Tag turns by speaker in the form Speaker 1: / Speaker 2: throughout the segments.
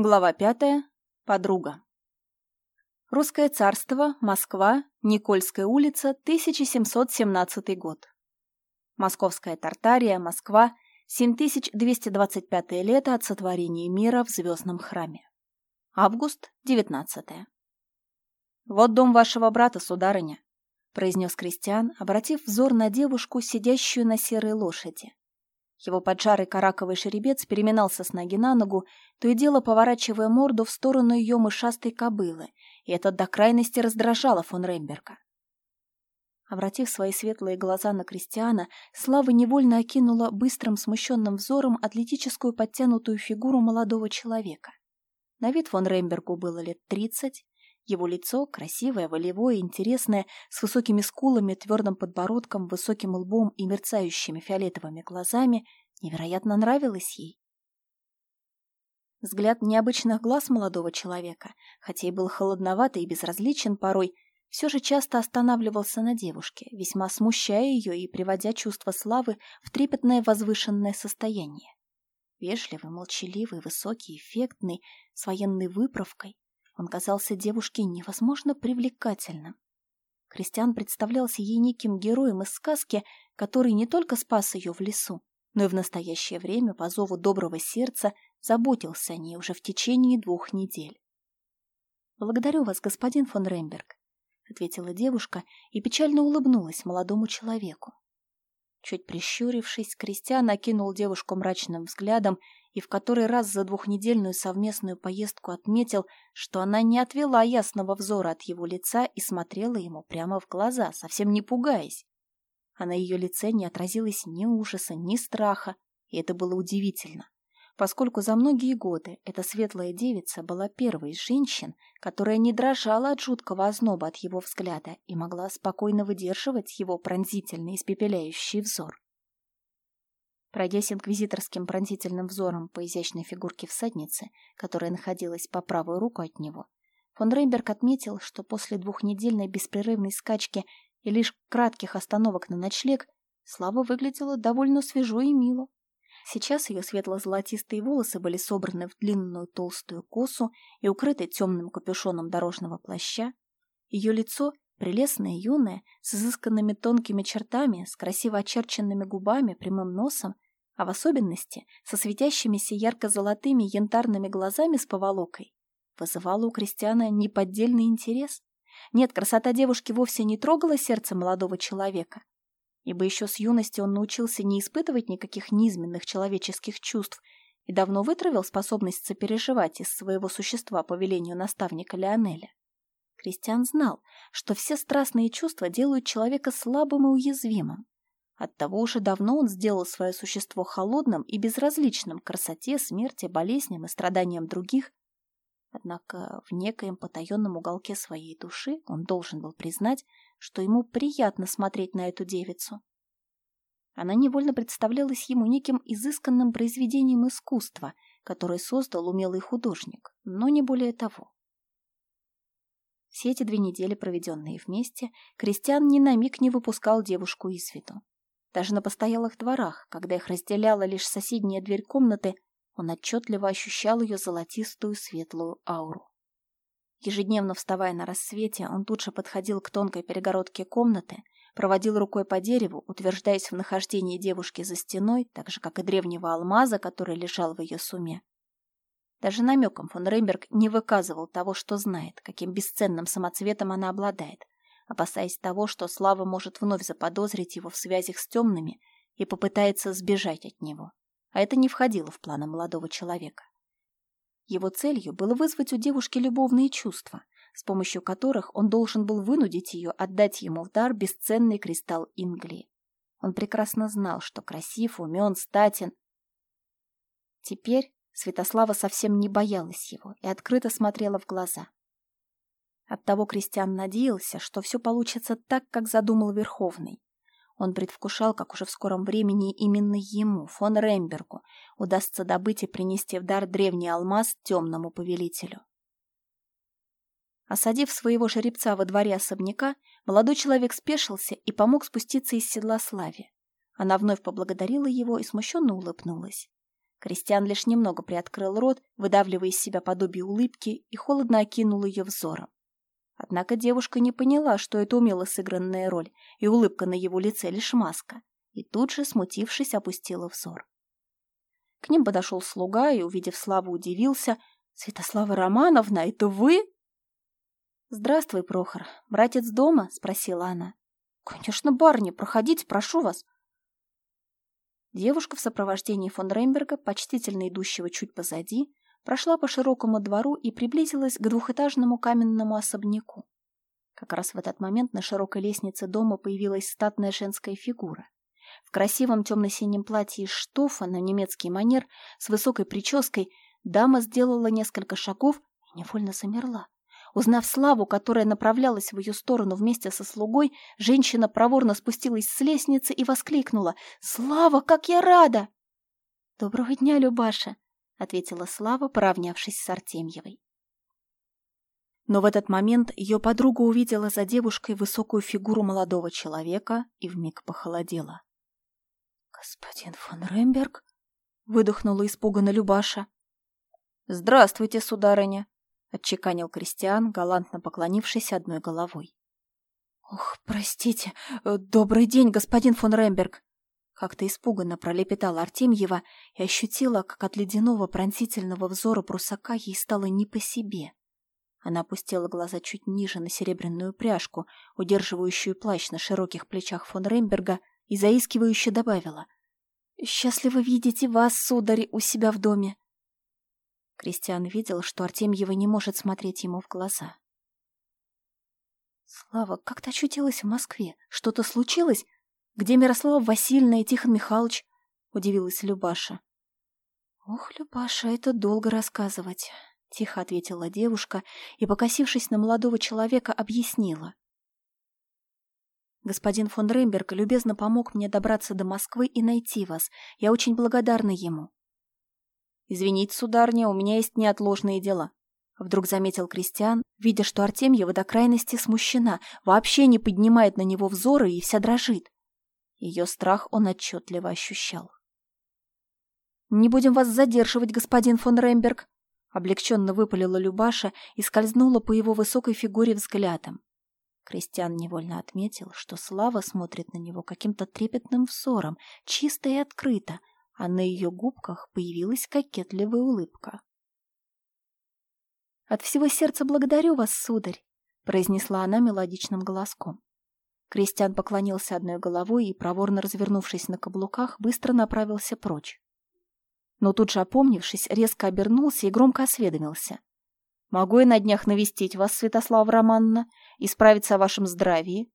Speaker 1: Глава пятая. Подруга. Русское царство, Москва, Никольская улица, 1717 год. Московская Тартария, Москва, 7225 лето от сотворения мира в звездном храме. Август, 19 -е. «Вот дом вашего брата, сударыня», — произнес Кристиан, обратив взор на девушку, сидящую на серой лошади. Его поджарый караковый жеребец переминался с ноги на ногу, то и дело поворачивая морду в сторону ее мышастой кобылы, и это до крайности раздражало фон Ремберга. Обратив свои светлые глаза на Кристиана, Слава невольно окинула быстрым смущенным взором атлетическую подтянутую фигуру молодого человека. На вид фон Рембергу было лет тридцать, его лицо, красивое, волевое, интересное, с высокими скулами, твердым подбородком, высоким лбом и мерцающими фиолетовыми глазами, невероятно нравилось ей. Взгляд необычных глаз молодого человека, хотя и был холодноватый и безразличен порой, все же часто останавливался на девушке, весьма смущая ее и приводя чувство славы в трепетное возвышенное состояние. Вежливый, молчаливый, высокий, эффектный, с военной выправкой, он казался девушке невозможно привлекательным. Кристиан представлялся ей неким героем из сказки, который не только спас ее в лесу, но и в настоящее время по зову доброго сердца заботился о ней уже в течение двух недель. «Благодарю вас, господин фон Ремберг», — ответила девушка и печально улыбнулась молодому человеку. Чуть прищурившись, Кристиан окинул девушку мрачным взглядом и в который раз за двухнедельную совместную поездку отметил, что она не отвела ясного взора от его лица и смотрела ему прямо в глаза, совсем не пугаясь. А на ее лице не отразилось ни ужаса, ни страха, и это было удивительно, поскольку за многие годы эта светлая девица была первой из женщин, которая не дрожала от жуткого озноба от его взгляда и могла спокойно выдерживать его пронзительный испепеляющий взор. Пройдясь инквизиторским пронзительным взором по изящной фигурке всадницы, которая находилась по правую руку от него, фон Рейнберг отметил, что после двухнедельной беспрерывной скачки и лишь кратких остановок на ночлег Слава выглядела довольно свежо и мило. Сейчас ее светло-золотистые волосы были собраны в длинную толстую косу и укрыты темным капюшоном дорожного плаща. Ее лицо, прелестное и юное, с изысканными тонкими чертами, с красиво очерченными губами, прямым носом, а в особенности со светящимися ярко-золотыми янтарными глазами с поволокой, вызывало у Кристиана неподдельный интерес. Нет, красота девушки вовсе не трогала сердце молодого человека, ибо еще с юности он научился не испытывать никаких низменных человеческих чувств и давно вытравил способность сопереживать из своего существа по велению наставника Леонеля. Кристиан знал, что все страстные чувства делают человека слабым и уязвимым, Оттого уже давно он сделал свое существо холодным и безразличным к красоте, смерти, болезням и страданиям других. Однако в некоем потаенном уголке своей души он должен был признать, что ему приятно смотреть на эту девицу. Она невольно представлялась ему неким изысканным произведением искусства, которое создал умелый художник, но не более того. Все эти две недели, проведенные вместе, Кристиан ни на миг не выпускал девушку из виду. Даже на постоялых дворах, когда их разделяла лишь соседняя дверь комнаты, он отчетливо ощущал ее золотистую светлую ауру. Ежедневно вставая на рассвете, он тут же подходил к тонкой перегородке комнаты, проводил рукой по дереву, утверждаясь в нахождении девушки за стеной, так же, как и древнего алмаза, который лежал в ее суме. Даже намеком фон Рейнберг не выказывал того, что знает, каким бесценным самоцветом она обладает, опасаясь того, что Слава может вновь заподозрить его в связях с темными и попытается сбежать от него. А это не входило в планы молодого человека. Его целью было вызвать у девушки любовные чувства, с помощью которых он должен был вынудить ее отдать ему в дар бесценный кристалл Инглии. Он прекрасно знал, что красив, умен, статен. Теперь Святослава совсем не боялась его и открыто смотрела в глаза. Оттого Кристиан надеялся, что все получится так, как задумал Верховный. Он предвкушал, как уже в скором времени именно ему, фон Рембергу, удастся добыть и принести в дар древний алмаз темному повелителю. Осадив своего жеребца во дворе особняка, молодой человек спешился и помог спуститься из седла Славе. Она вновь поблагодарила его и смущенно улыбнулась. Кристиан лишь немного приоткрыл рот, выдавливая из себя подобие улыбки, и холодно окинул ее взором. Однако девушка не поняла, что это умело сыгранная роль, и улыбка на его лице лишь маска, и тут же, смутившись, опустила взор. К ним подошел слуга и, увидев Славу, удивился. «Святослава Романовна, это вы?» «Здравствуй, Прохор. Братец дома?» — спросила она. «Конечно, барни, проходите, прошу вас». Девушка в сопровождении фон Ремберга, почтительно идущего чуть позади, прошла по широкому двору и приблизилась к двухэтажному каменному особняку. Как раз в этот момент на широкой лестнице дома появилась статная женская фигура. В красивом темно-синем платье из штофа на немецкий манер с высокой прической дама сделала несколько шагов и невольно замерла. Узнав Славу, которая направлялась в ее сторону вместе со слугой, женщина проворно спустилась с лестницы и воскликнула «Слава, как я рада!» «Доброго дня, Любаша!» — ответила Слава, поравнявшись с Артемьевой. Но в этот момент ее подруга увидела за девушкой высокую фигуру молодого человека и вмиг похолодела. «Господин фон Ремберг?» — выдохнула испуганно Любаша. «Здравствуйте, сударыня!» — отчеканил Кристиан, галантно поклонившись одной головой. «Ох, простите, э, добрый день, господин фон Ремберг!» Как-то испуганно пролепетала Артемьева и ощутила, как от ледяного пронзительного взора прусака ей стало не по себе. Она опустила глаза чуть ниже на серебряную пряжку, удерживающую плащ на широких плечах фон Ремберга, и заискивающе добавила. «Счастливо видеть и вас, сударь, у себя в доме!» Кристиан видел, что Артемьева не может смотреть ему в глаза. «Слава, как ты очутилась в Москве? Что-то случилось? Где Мирослава Васильевна и Тихон Михайлович?» — удивилась Любаша. «Ох, Любаша, это долго рассказывать», — тихо ответила девушка и, покосившись на молодого человека, объяснила. «Господин фон Ремберг любезно помог мне добраться до Москвы и найти вас. Я очень благодарна ему». «Извините, сударня, у меня есть неотложные дела», — вдруг заметил Кристиан, видя, что Артемьева до крайности смущена, вообще не поднимает на него взоры и вся дрожит. Ее страх он отчетливо ощущал. «Не будем вас задерживать, господин фон Ремберг», — облегченно выпалила Любаша и скользнула по его высокой фигуре взглядом. Кристиан невольно отметил, что Слава смотрит на него каким-то трепетным взором, чисто и открыто, а на ее губках появилась кокетливая улыбка. «От всего сердца благодарю вас, сударь», — произнесла она мелодичным голоском. Кристиан поклонился одной головой и, проворно развернувшись на каблуках, быстро направился прочь. Но тут же опомнившись, резко обернулся и громко осведомился. «Могу я на днях навестить вас, Святослава Романовна, и справиться о вашем здравии?»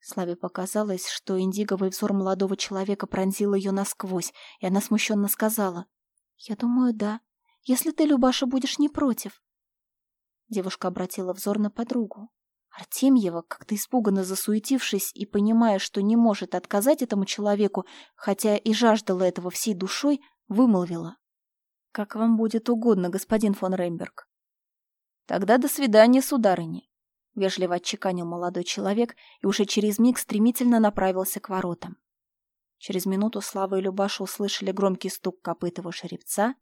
Speaker 1: Славе показалось, что индиговый взор молодого человека пронзил ее насквозь, и она смущенно сказала. «Я думаю, да. Если ты, Любаша, будешь не против». Девушка обратила взор на подругу. Артемьева, как-то испуганно засуетившись и понимая, что не может отказать этому человеку, хотя и жаждала этого всей душой, вымолвила. «Как вам будет угодно, господин фон Ремберг». «Тогда до свидания, сударыня», — вежливо отчеканил молодой человек и уже через миг стремительно направился к воротам. Через минуту Слава и Любаша услышали громкий стук копытого жеребца.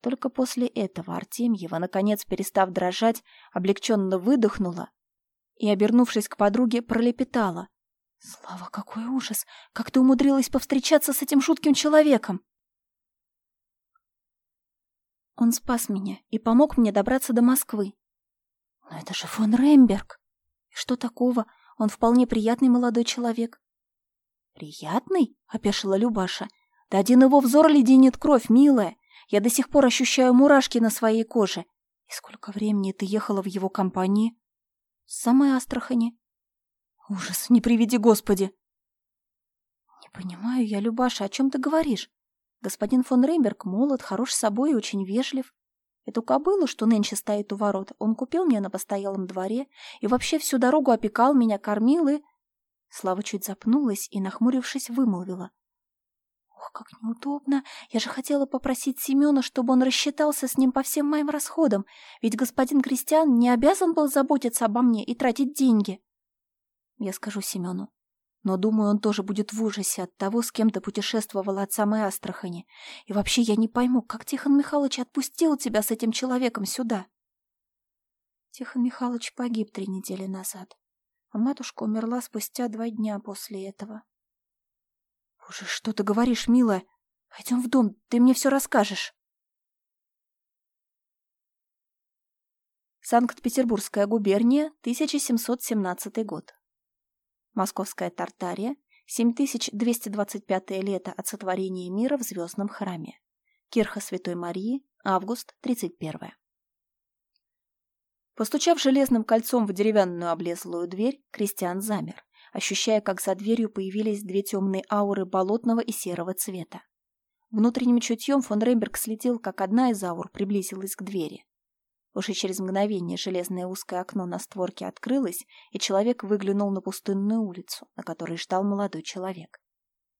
Speaker 1: Только после этого Артемьева, наконец перестав дрожать, облегченно выдохнула и, обернувшись к подруге, пролепетала. «Слава, какой ужас! Как ты умудрилась повстречаться с этим жутким человеком?» Он спас меня и помог мне добраться до Москвы. Но это же фон Ремберг. И что такого? Он вполне приятный молодой человек. Приятный? — опешила Любаша. Да один его взор леденит кровь, милая. Я до сих пор ощущаю мурашки на своей коже. И сколько времени ты ехала в его компании? С самой Астрахани. Ужас, не приведи Господи. Не понимаю я, Любаша, о чем ты говоришь? Господин фон Реймберг молод, хорош собой и очень вежлив. Эту кобылу, что нынче стоит у ворот, он купил мне на постоялом дворе и вообще всю дорогу опекал меня, кормил и... Слава чуть запнулась и, нахмурившись, вымолвила. Ох, как неудобно. Я же хотела попросить Семена, чтобы он рассчитался с ним по всем моим расходам, ведь господин Кристиан не обязан был заботиться обо мне и тратить деньги. Я скажу Семену. Но, думаю, он тоже будет в ужасе от того, с кем ты путешествовала от самой Астрахани. И вообще я не пойму, как Тихон Михайлович отпустил тебя с этим человеком сюда?» Тихон Михайлович погиб три недели назад, а матушка умерла спустя два дня после этого. «Боже, что ты говоришь, милая? Пойдем в дом, ты мне все расскажешь». Санкт-Петербургская губерния, 1717 год. Московская Тартария, 7225 лето от сотворения мира в Звездном храме. Кирха Святой Марии, август 31. Постучав железным кольцом в деревянную облезлую дверь, Кристиан замер, ощущая, как за дверью появились две темные ауры болотного и серого цвета. Внутренним чутьем фон Ремберг следил, как одна из аур приблизилась к двери. Уже через мгновение железное узкое окно на створке открылось, и человек выглянул на пустынную улицу, на которой ждал молодой человек.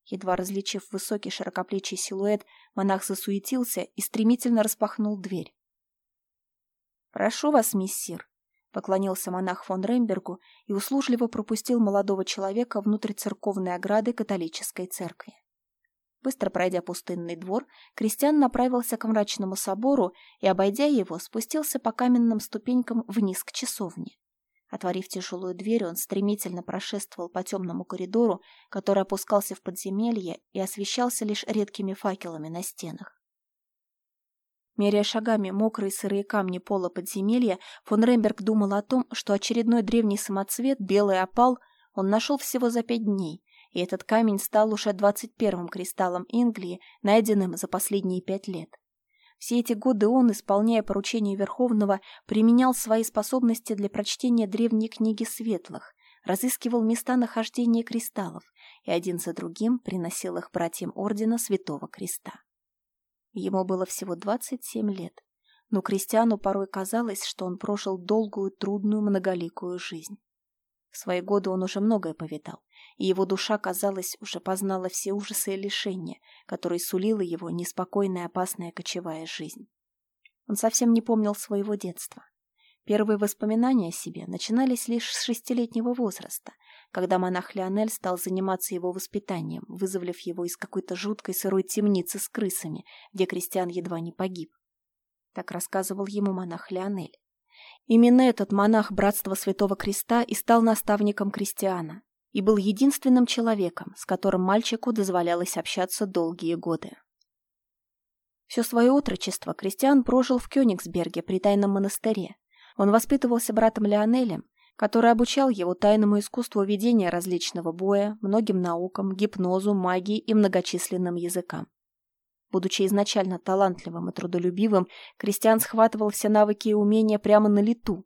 Speaker 1: Едва различив высокий широкоплечий силуэт, монах засуетился и стремительно распахнул дверь. «Прошу вас, миссир», — поклонился монах фон Рембергу и услужливо пропустил молодого человека внутрь церковной ограды католической церкви. Быстро пройдя пустынный двор, крестьян направился к мрачному собору и, обойдя его, спустился по каменным ступенькам вниз к часовне. Отворив тяжелую дверь, он стремительно прошествовал по темному коридору, который опускался в подземелье и освещался лишь редкими факелами на стенах. Меряя шагами мокрые сырые камни пола подземелья, фон Ремберг думал о том, что очередной древний самоцвет, белый опал, он нашел всего за пять дней, и этот камень стал уже двадцать первым кристаллом Инглии, найденным за последние пять лет. Все эти годы он, исполняя поручение Верховного, применял свои способности для прочтения древней книги светлых, разыскивал места нахождения кристаллов и один за другим приносил их братьям Ордена Святого Креста. Ему было всего двадцать семь лет, но крестьяну порой казалось, что он прожил долгую, трудную, многоликую жизнь. В свои годы он уже многое повидал, и его душа, казалось, уже познала все ужасы и лишения, которые сулила его неспокойная опасная кочевая жизнь. Он совсем не помнил своего детства. Первые воспоминания о себе начинались лишь с шестилетнего возраста, когда монах Леонель стал заниматься его воспитанием, вызволив его из какой-то жуткой сырой темницы с крысами, где крестьян едва не погиб. Так рассказывал ему монах Леонель. Именно этот монах Братства Святого Креста и стал наставником крестьяна, и был единственным человеком, с которым мальчику дозволялось общаться долгие годы. Все свое отрочество Кристиан прожил в Кёнигсберге при тайном монастыре. Он воспитывался братом Леонелем, который обучал его тайному искусству ведения различного боя, многим наукам, гипнозу, магии и многочисленным языкам. Будучи изначально талантливым и трудолюбивым, Кристиан схватывал все навыки и умения прямо на лету,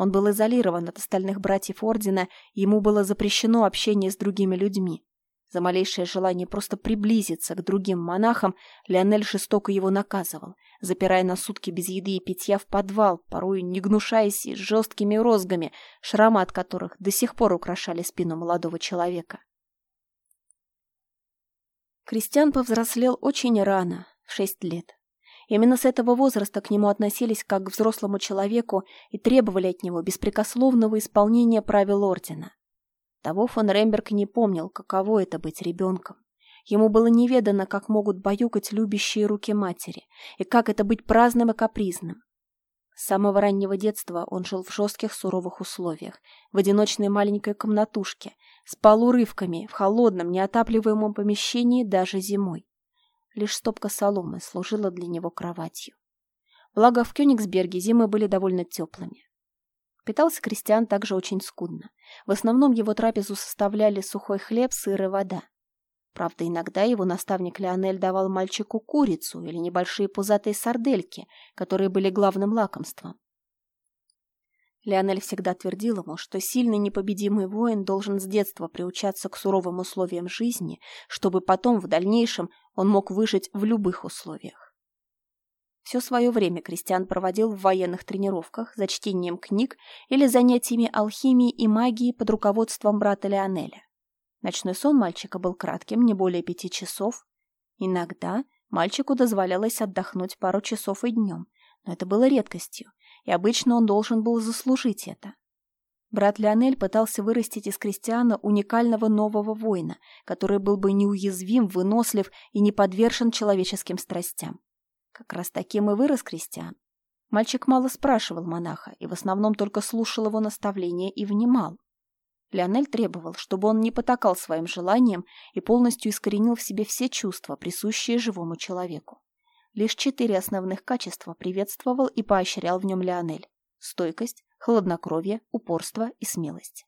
Speaker 1: он был изолирован от остальных братьев Ордена, ему было запрещено общение с другими людьми. За малейшее желание просто приблизиться к другим монахам Леонель жестоко его наказывал, запирая на сутки без еды и питья в подвал, порой не гнушаясь жесткими розгами, шрамы от которых до сих пор украшали спину молодого человека. Кристиан повзрослел очень рано, в шесть лет. Именно с этого возраста к нему относились как к взрослому человеку и требовали от него беспрекословного исполнения правил ордена. Того фон Ремберг не помнил, каково это быть ребенком. Ему было неведано, как могут баюкать любящие руки матери, и как это быть праздным и капризным. С самого раннего детства он жил в жестких суровых условиях, в одиночной маленькой комнатушке, спал урывками, в холодном, неотапливаемом помещении даже зимой. Лишь стопка соломы служила для него кроватью. Благо, в Кёнигсберге зимы были довольно теплыми. Питался крестьян также очень скудно. В основном его трапезу составляли сухой хлеб, сыр и вода. Правда, иногда его наставник Леонель давал мальчику курицу или небольшие пузатые сардельки, которые были главным лакомством. Леонель всегда твердил ему, что сильный непобедимый воин должен с детства приучаться к суровым условиям жизни, чтобы потом, в дальнейшем, он мог выжить в любых условиях. Все свое время Кристиан проводил в военных тренировках, за чтением книг или занятиями алхимии и магии под руководством брата Леонеля. Ночной сон мальчика был кратким, не более пяти часов. Иногда мальчику дозволялось отдохнуть пару часов и днем, но это было редкостью, и обычно он должен был заслужить это. Брат Леонель пытался вырастить из Кристиана уникального нового воина, который был бы неуязвим, вынослив и не подвержен человеческим страстям. Как раз таким и вырос Кристиан. Мальчик мало спрашивал монаха и в основном только слушал его наставления и внимал. Леонель требовал, чтобы он не потакал своим желаниям и полностью искоренил в себе все чувства, присущие живому человеку. Лишь четыре основных качества приветствовал и поощрял в нем Леонель – стойкость, хладнокровие, упорство и смелость.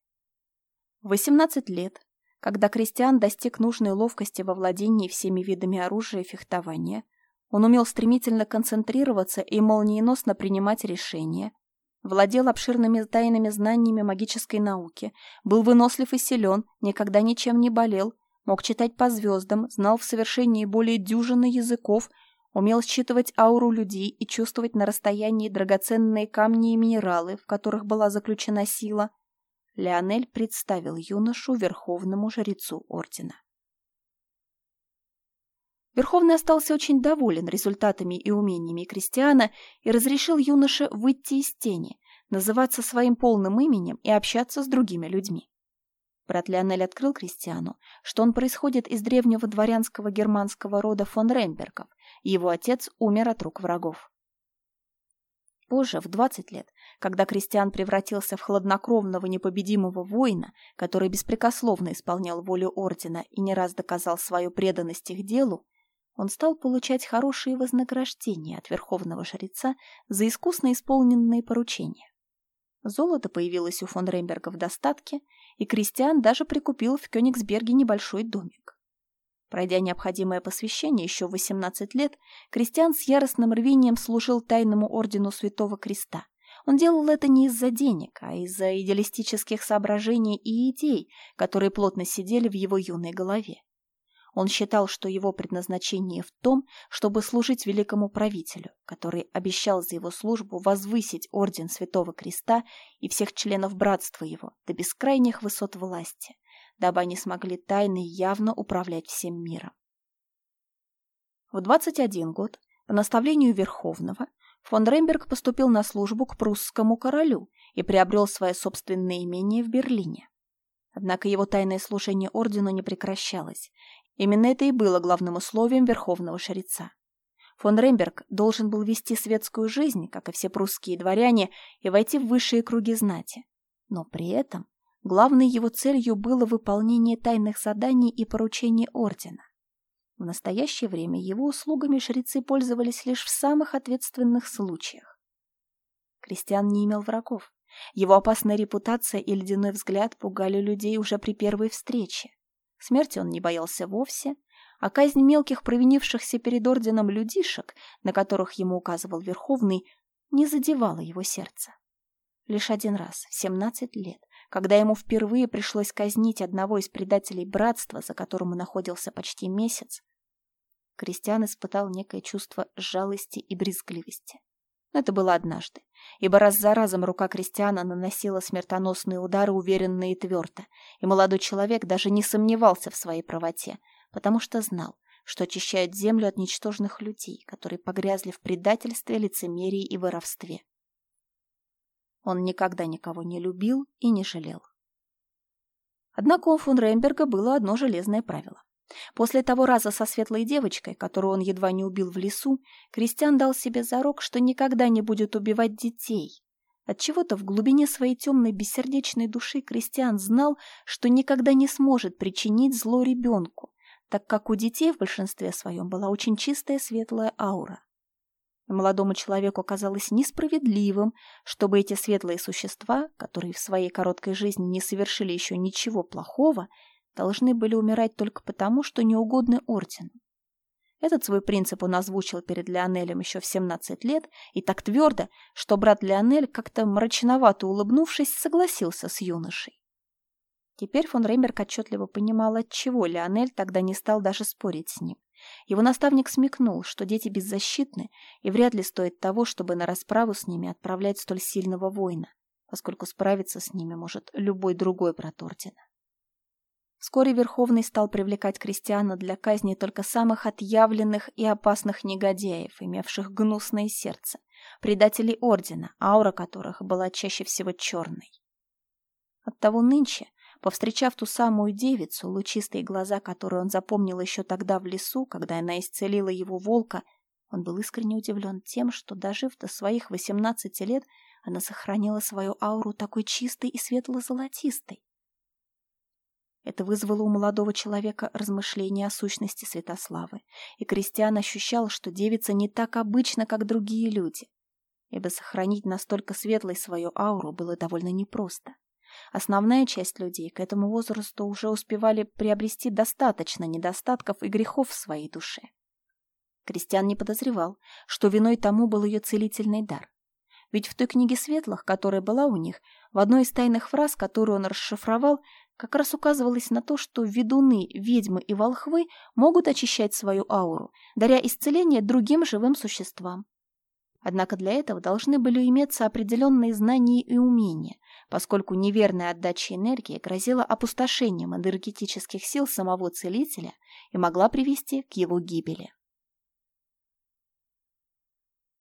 Speaker 1: В 18 лет, когда Кристиан достиг нужной ловкости во владении всеми видами оружия и фехтования, он умел стремительно концентрироваться и молниеносно принимать решения, владел обширными тайными знаниями магической науки, был вынослив и силен, никогда ничем не болел, мог читать по звездам, знал в совершении более дюжины языков, умел считывать ауру людей и чувствовать на расстоянии драгоценные камни и минералы, в которых была заключена сила, Леонель представил юношу верховному жрецу ордена. Верховный остался очень доволен результатами и умениями Кристиана и разрешил юноше выйти из тени, называться своим полным именем и общаться с другими людьми. Брат Леонель открыл Кристиану, что он происходит из древнего дворянского германского рода фон Рембергов, и его отец умер от рук врагов. Позже, в 20 лет, когда Кристиан превратился в хладнокровного непобедимого воина, который беспрекословно исполнял волю ордена и не раз доказал свою преданность их делу, он стал получать хорошие вознаграждения от верховного жреца за искусно исполненные поручения. Золото появилось у фон Ремберга в достатке, и Кристиан даже прикупил в Кёнигсберге небольшой домик. Пройдя необходимое посвящение еще в 18 лет, Кристиан с яростным рвением служил тайному ордену Святого Креста. Он делал это не из-за денег, а из-за идеалистических соображений и идей, которые плотно сидели в его юной голове. Он считал, что его предназначение в том, чтобы служить великому правителю, который обещал за его службу возвысить орден Святого Креста и всех членов братства его до бескрайних высот власти, дабы они смогли тайно и явно управлять всем миром. В 21 год, по наставлению Верховного, фон Ремберг поступил на службу к прусскому королю и приобрел свое собственное имение в Берлине. Однако его тайное служение ордену не прекращалось, Именно это и было главным условием верховного жреца. Фон Ремберг должен был вести светскую жизнь, как и все прусские дворяне, и войти в высшие круги знати. Но при этом главной его целью было выполнение тайных заданий и поручений ордена. В настоящее время его услугами жрецы пользовались лишь в самых ответственных случаях. Кристиан не имел врагов. Его опасная репутация и ледяной взгляд пугали людей уже при первой встрече. Смерти он не боялся вовсе, а казнь мелких провинившихся перед орденом людишек, на которых ему указывал Верховный, не задевала его сердце. Лишь один раз, в семнадцать лет, когда ему впервые пришлось казнить одного из предателей братства, за которым он находился почти месяц, Кристиан испытал некое чувство жалости и брезгливости. Это было однажды, ибо раз за разом рука крестьяна наносила смертоносные удары уверенно и твердо, и молодой человек даже не сомневался в своей правоте, потому что знал, что очищает землю от ничтожных людей, которые погрязли в предательстве, лицемерии и воровстве. Он никогда никого не любил и не жалел. Однако у фон Ремберга было одно железное правило. После того раза со светлой девочкой, которую он едва не убил в лесу, Кристиан дал себе зарок, что никогда не будет убивать детей. Отчего-то в глубине своей темной бессердечной души Кристиан знал, что никогда не сможет причинить зло ребенку, так как у детей в большинстве своем была очень чистая светлая аура. Молодому человеку казалось несправедливым, чтобы эти светлые существа, которые в своей короткой жизни не совершили еще ничего плохого, должны были умирать только потому, что не угодны ордену. Этот свой принцип он озвучил перед Леонелем еще в 17 лет и так твердо, что брат Леонель, как-то мрачновато улыбнувшись, согласился с юношей. Теперь фон Реймерк отчетливо понимал, отчего Леонель тогда не стал даже спорить с ним. Его наставник смекнул, что дети беззащитны, и вряд ли стоит того, чтобы на расправу с ними отправлять столь сильного воина, поскольку справиться с ними может любой другой брат Ордена. Вскоре Верховный стал привлекать крестьяна для казни только самых отъявленных и опасных негодяев, имевших гнусное сердце, предателей ордена, аура которых была чаще всего черной. Оттого нынче, повстречав ту самую девицу, лучистые глаза, которые он запомнил еще тогда в лесу, когда она исцелила его волка, он был искренне удивлен тем, что, дожив до своих восемнадцати лет, она сохранила свою ауру такой чистой и светло-золотистой. Это вызвало у молодого человека размышления о сущности Святославы, и Кристиан ощущал, что девица не так обычна, как другие люди, ибо сохранить настолько светлой свою ауру было довольно непросто. Основная часть людей к этому возрасту уже успевали приобрести достаточно недостатков и грехов в своей душе. Кристиан не подозревал, что виной тому был ее целительный дар. Ведь в той книге светлых, которая была у них, в одной из тайных фраз, которую он расшифровал, как раз указывалось на то, что ведуны, ведьмы и волхвы могут очищать свою ауру, даря исцеление другим живым существам. Однако для этого должны были иметься определенные знания и умения, поскольку неверная отдача энергии грозила опустошением энергетических сил самого целителя и могла привести к его гибели.